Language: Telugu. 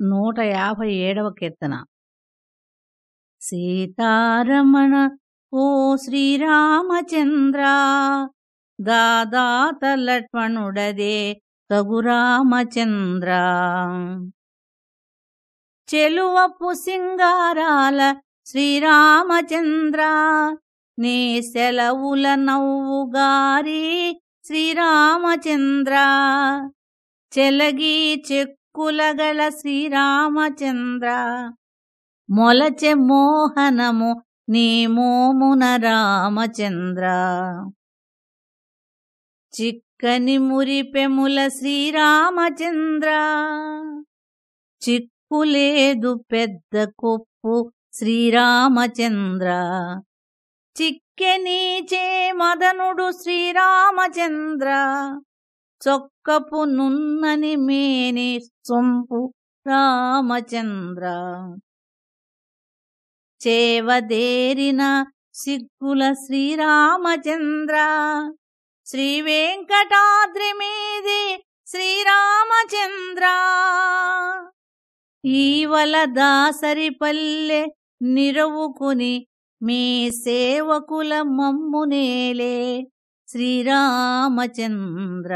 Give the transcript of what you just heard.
నూట యాభై ఏడవ కీర్తన. సీతారమణ ఓ శ్రీరామచంద్ర దాదాత లక్ష్మణుడదే తగురామచంద్ర చెలువపు సింగారాల శ్రీరామచంద్ర నీ సెలవుల నవ్వుగారి శ్రీరామచంద్ర. చెలగి కులగల శ్రీరామచంద్ర. మొలచె మోహనము నీ మోమున రామచంద్ర. చిక్కని మురిపెముల శ్రీరామచంద్ర. చిక్కులేదు పెద్ద కొప్పు శ్రీరామచంద్ర. చిక్కెనీచే మదనుడు శ్రీరామచంద్ర. చొక్కపు నున్నని మేని సొంపు రామచంద్ర. చేవదేరిన సిగ్గుల శ్రీరామచంద్ర. శ్రీ వెంకటాద్రి మీది శ్రీరామచంద్ర. ఈవల దాసరి పల్లె నిరవుకుని మీ సేవకుల మమ్మునేలే శ్రీరామచంద్ర.